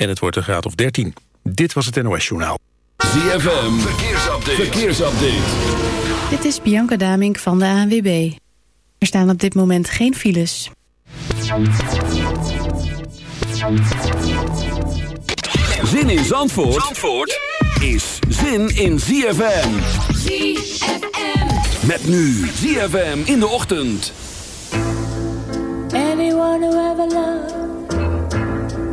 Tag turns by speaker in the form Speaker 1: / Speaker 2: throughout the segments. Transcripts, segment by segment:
Speaker 1: en het wordt een graad of 13. Dit was het NOS Journaal.
Speaker 2: ZFM, verkeersupdate. verkeersupdate.
Speaker 3: Dit is Bianca Damink van de ANWB. Er staan op dit moment geen files.
Speaker 2: Zin in Zandvoort, Zandvoort is zin in ZFM.
Speaker 4: ZFM.
Speaker 2: Met nu ZFM in de ochtend.
Speaker 4: Anyone who ever loved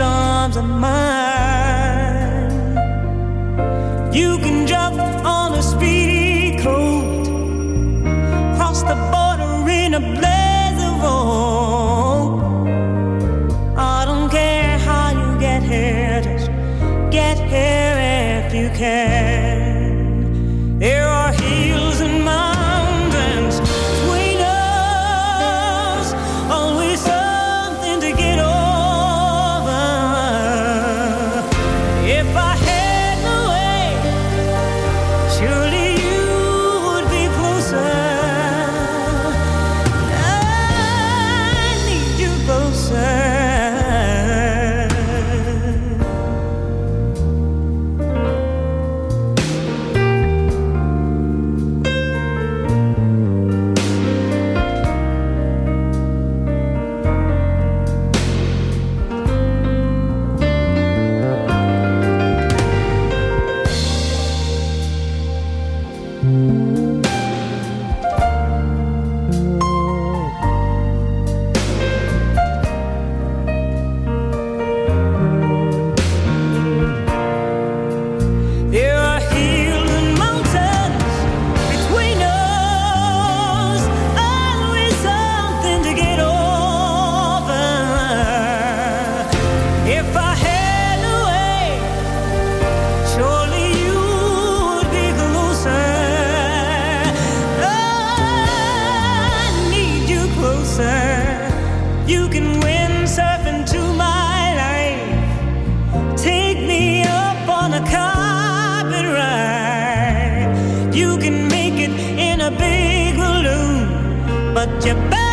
Speaker 5: arms of mine. a big balloon, but you better.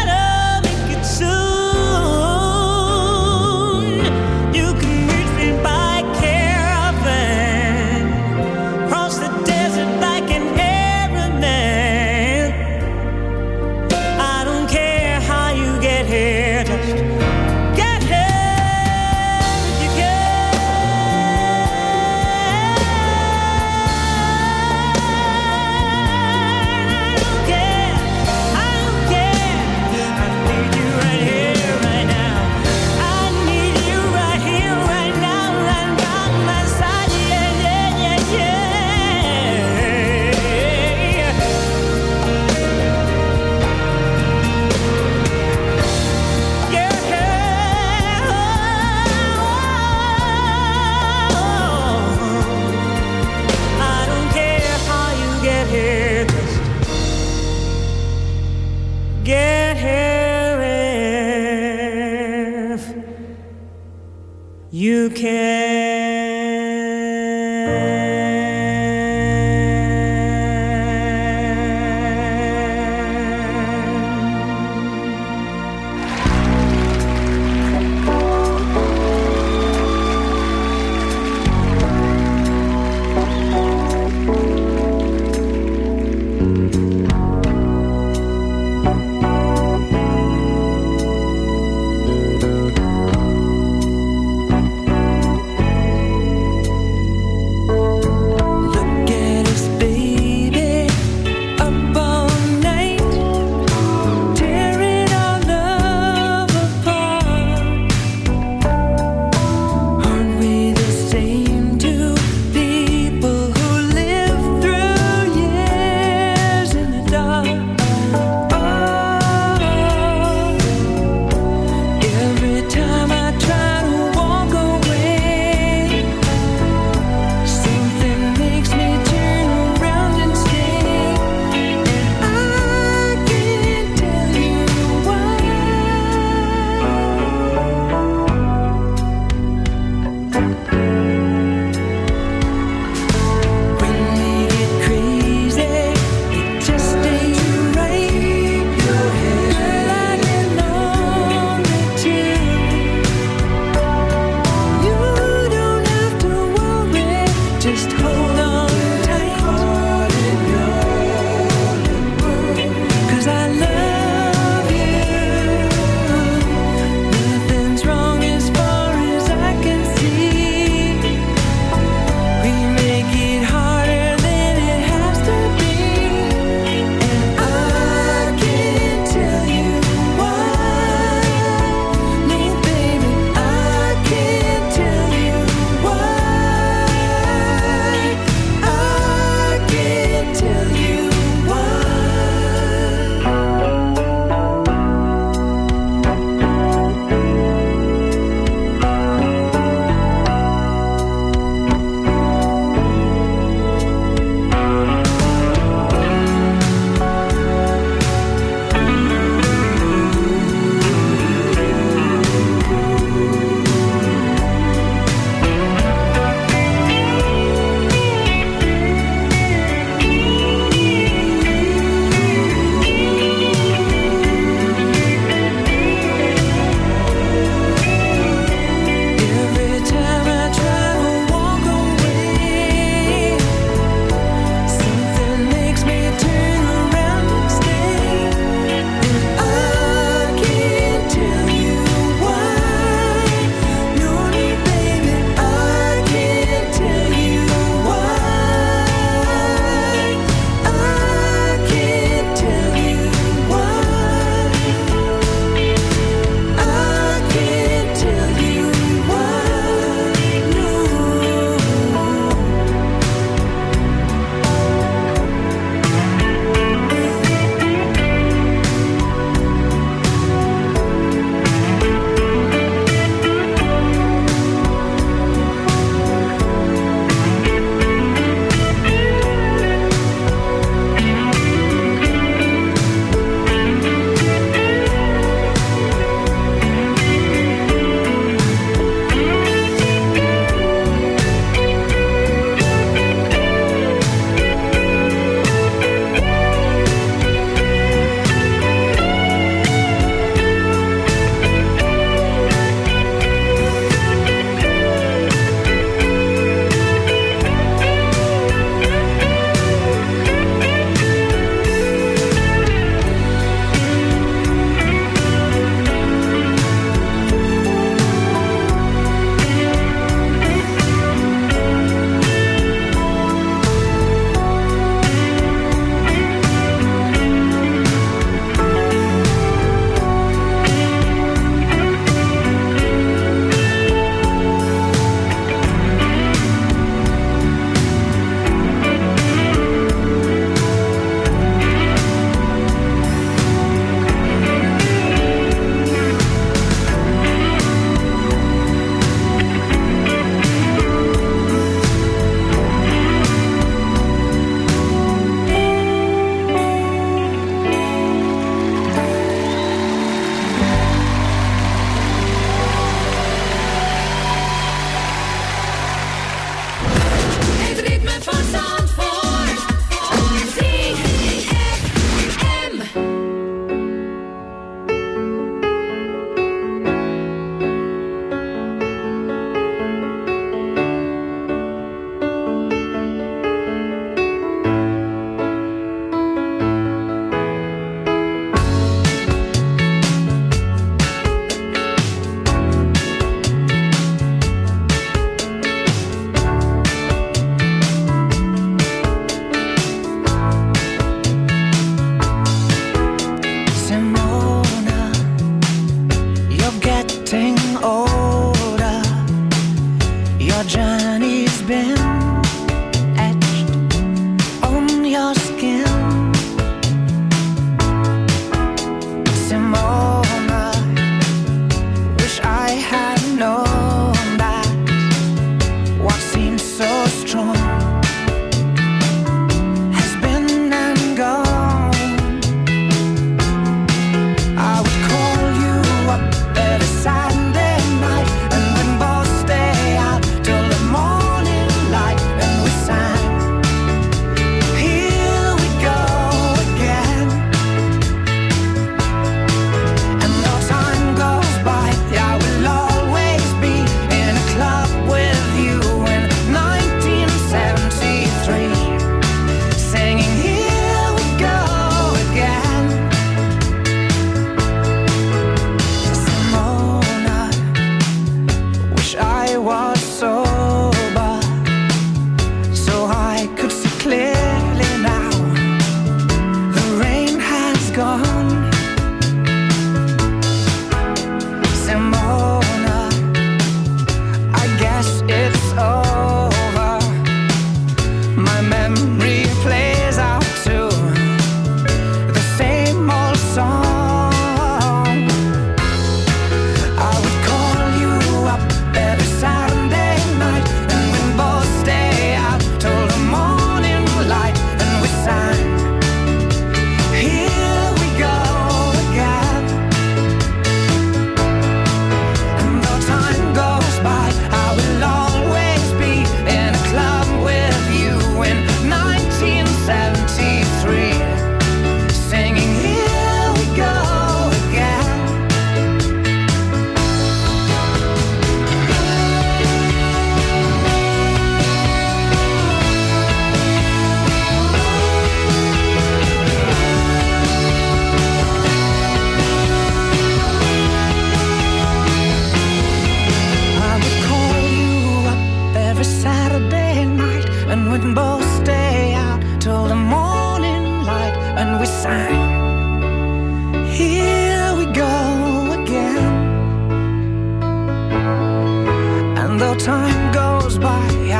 Speaker 6: Body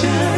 Speaker 2: Ocean.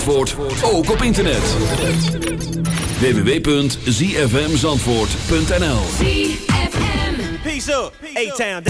Speaker 2: Zandvoort ook op internet. www.zfmzandvoort.nl
Speaker 6: Peace up, A-Town.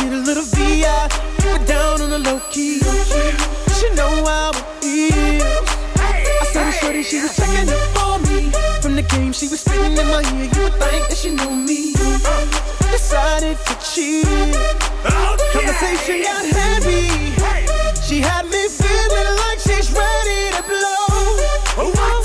Speaker 7: Get a little VI, but down on the low key. She know how it feels. I saw the shorty, she was checking up on me. From the game, she was spitting in my ear. You would think that she knew me. Decided to cheat. Oh, Conversation got heavy. She had me feeling like she's ready to blow. Oh,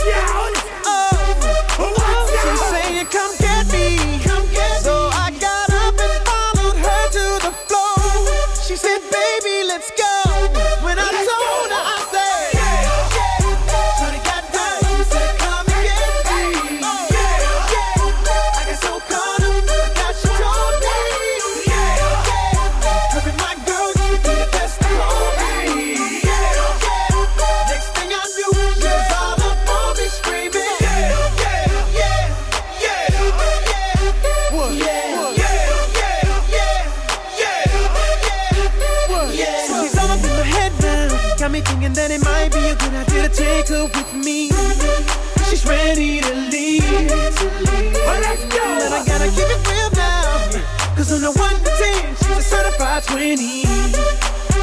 Speaker 7: I gotta keep it real now. Cause on the 1 to 10, she's a certified 20.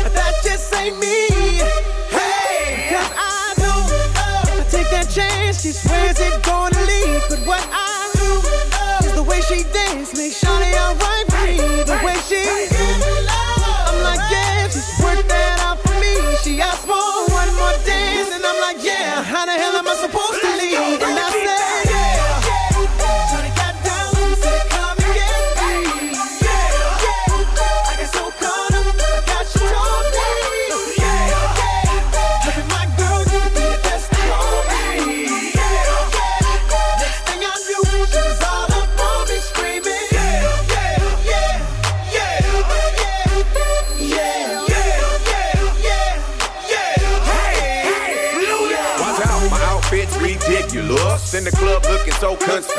Speaker 7: But that just ain't me. Hey! Cause I know if I take that chance, she swears it gonna leave. But what I do uh, is the way she dance makes Shawty alright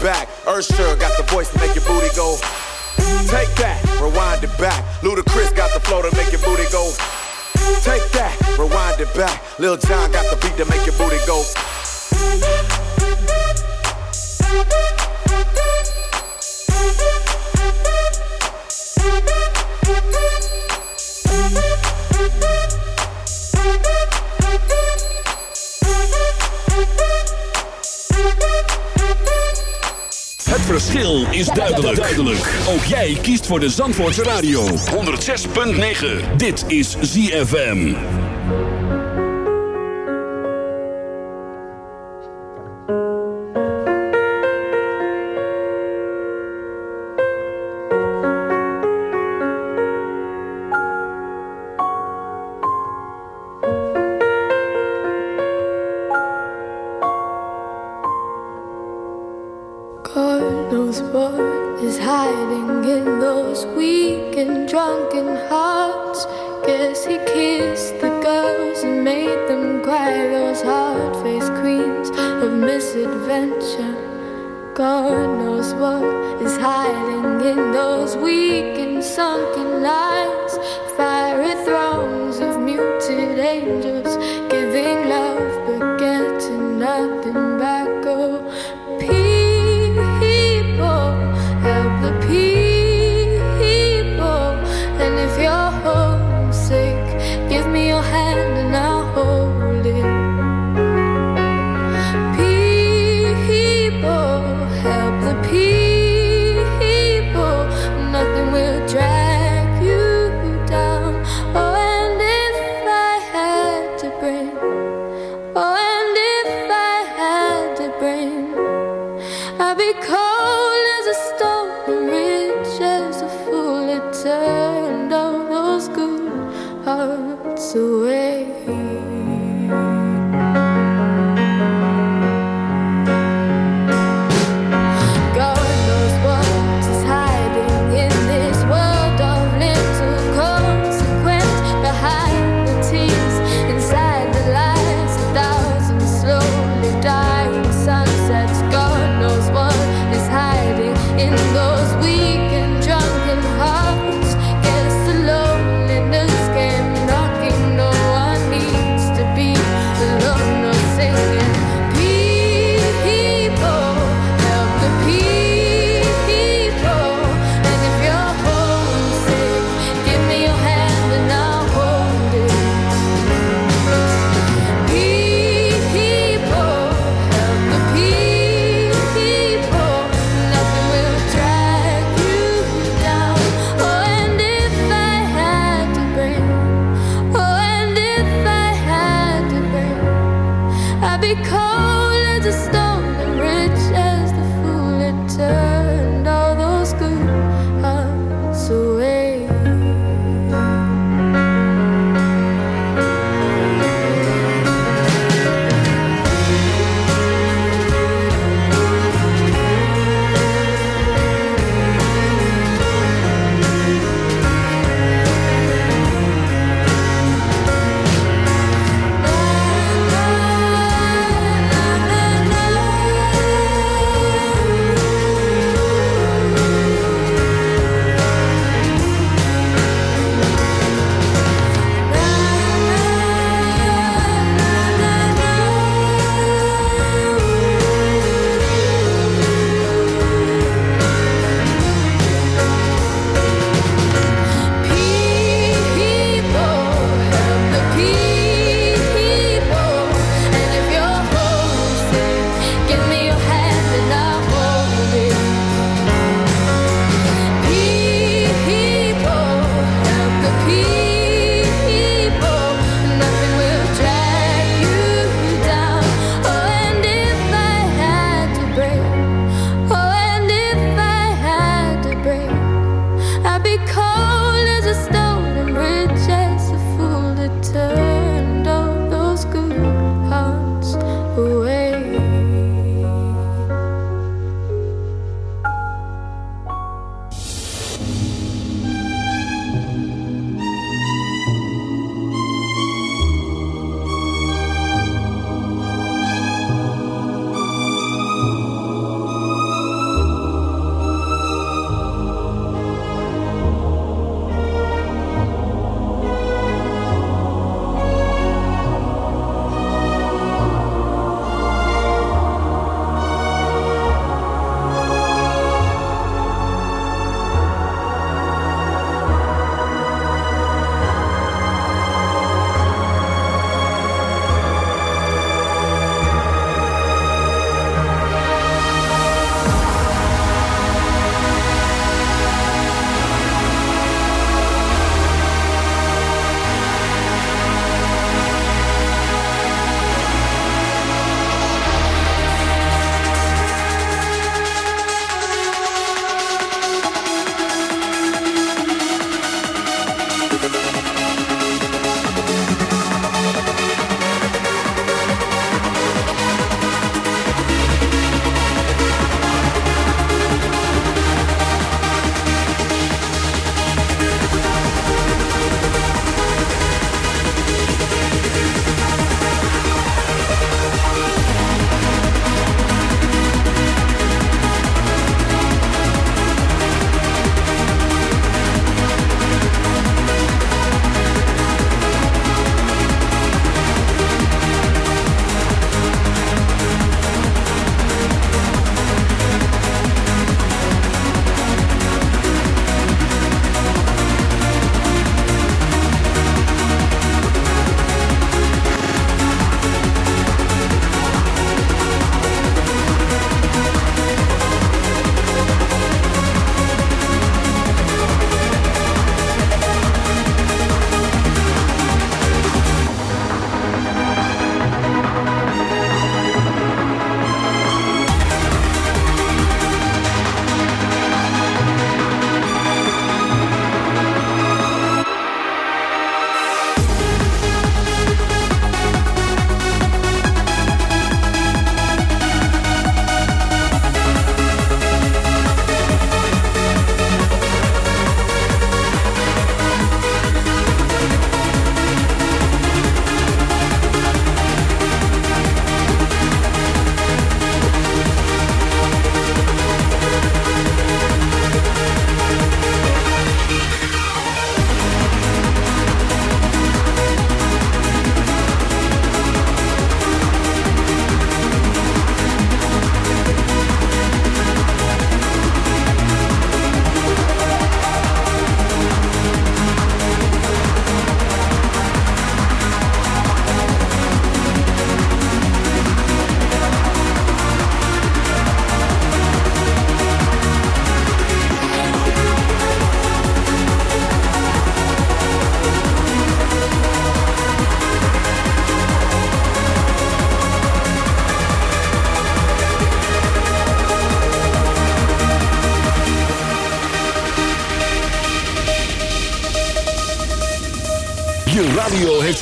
Speaker 8: back. Usher got the voice to make your booty go. Take that, rewind it back. Ludacris got the flow to make your booty go. Take that, rewind it back. Lil Jon got the beat to make your booty go.
Speaker 2: Het verschil is duidelijk. duidelijk. Ook jij kiest voor de Zandvoortse Radio. 106.9. Dit is ZFM.